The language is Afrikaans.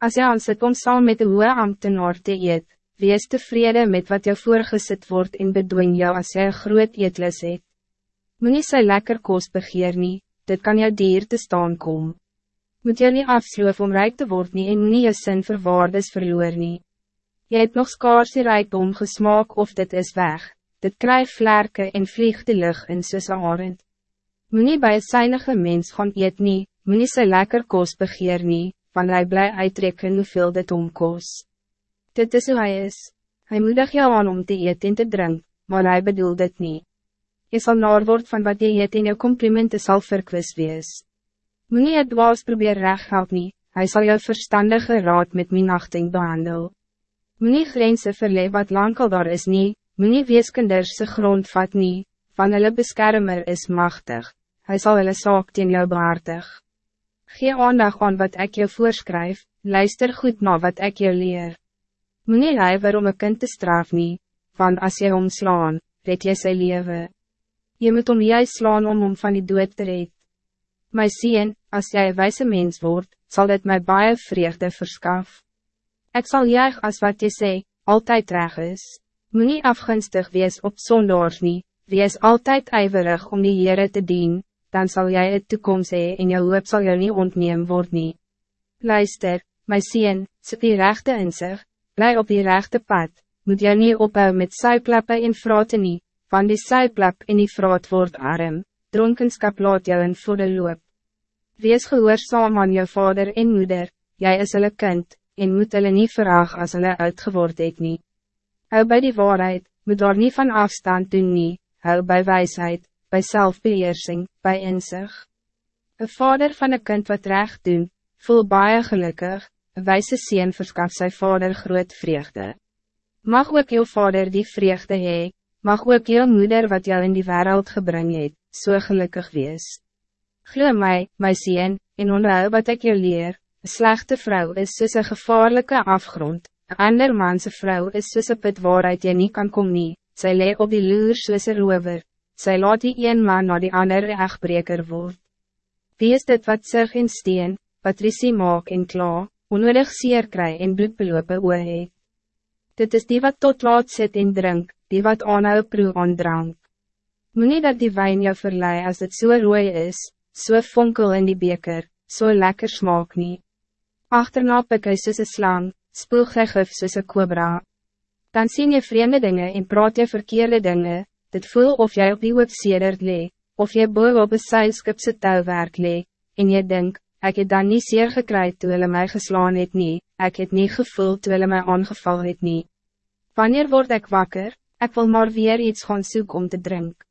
Als je aan sit om saam met de hoge ambtenaar te eet, wees tevreden met wat jou voorgesit wordt en bedwing jou als jy een groot eetlis het. Moet nie sy lekker koos begeer nie, dit kan jou dier te staan kom. Moet jy nie afsloof om rijk te worden nie en nie jou sin vir waardes verloor nie. Jy het nog skaars die rijkdom gesmaak of dit is weg, dit krijg vlerke en vlieg die lucht in soos een arend. Moet nie by een mens gaan eet nie, moet nie sy lekker koos begeer nie, van hy bly uitrekken hoeveel dit omkoos. Dit is hoe hy is, hy moedig jou aan om te eet en te drink, maar hij bedoelt dit niet. Je zal naar word van wat je eet en jou complimenten sal verkwis wees. Moet nie het dwaas probeer recht nie, hy sal jou verstandige raad met minachting behandel. Moet nie grense verle wat lang al daar is nie, moet nie weeskinders grond vat nie, van hulle beschermer is machtig, hij zal hulle saak teen jou behartig. Gee aandag aan wat ik je voorschrijf, luister goed naar wat ik je leer. Meneer hij waarom een kind te straf niet, want als je hom slaan, red je zijn leven. Je moet om jij slaan om om van die dood te red. My sien, als jij een wijze mens wordt, zal het mij baie vreugde verskaf. Ik zal juich als wat je zei, altijd reg is. Moet niet afgunstig wees op zondaars nie, wees altijd ijverig om die Heere te dienen dan zal jij het toekomst hee en jou hoop sal jou nie ontneem word nie. Luister, my sien, sit die rechte in zich, bly op die rechte pad, moet jou nie ophou met suiplappe en vrate nie, van die suiplap en die vraat word arm, dronkenskap laat jou in voede loop. Wees gehoorzaam aan jou vader en moeder, jij is hulle kind, en moet hulle nie vraag as hulle uitgeword het nie. Hou by die waarheid, moet daar nie van afstand doen nie, hou by wijsheid, bij zelfbeheersing, bij inzicht. Een vader van een kind wat recht doen, voel baie gelukkig, een wijze sien verskaf sy vader groot vreugde. Mag ook jou vader die vreugde hee, mag ook jou moeder wat jou in die wereld gebring het, so gelukkig wees. Glo my, my sien, en onthou wat ik jou leer, een slechte vrouw is soos een gevaarlijke afgrond, een ander manse vrouw is soos een put waaruit jy nie kan kom nie, sy lee op die loer soos een rover, zij laat die een man na die ander echtbreker word. Wie is dit wat zich in steen, wat risie maak en kla, onnodig seer kry en bloedbelope oor het? Dit is die wat tot laat sit en drink, die wat aanhou proe aan drank. Moe dat die wijn jou verlei als het so rooi is, so fonkel in die beker, so lekker smaak nie. Achterna pik hy soos slang, spoeg hy gif soos kobra. Dan sien je vreemde dingen en praat je verkeerde dingen, dit voel of jij op die hoop sedert lee, of jy boe op een seilskipse touwwerk lee, en jy denk, ik het dan niet zeer gekry toe hulle my geslaan het nie, ek het nie gevoel toe hulle my aangeval het nie. Wanneer word ik wakker, ik wil maar weer iets gaan zoeken om te drinken.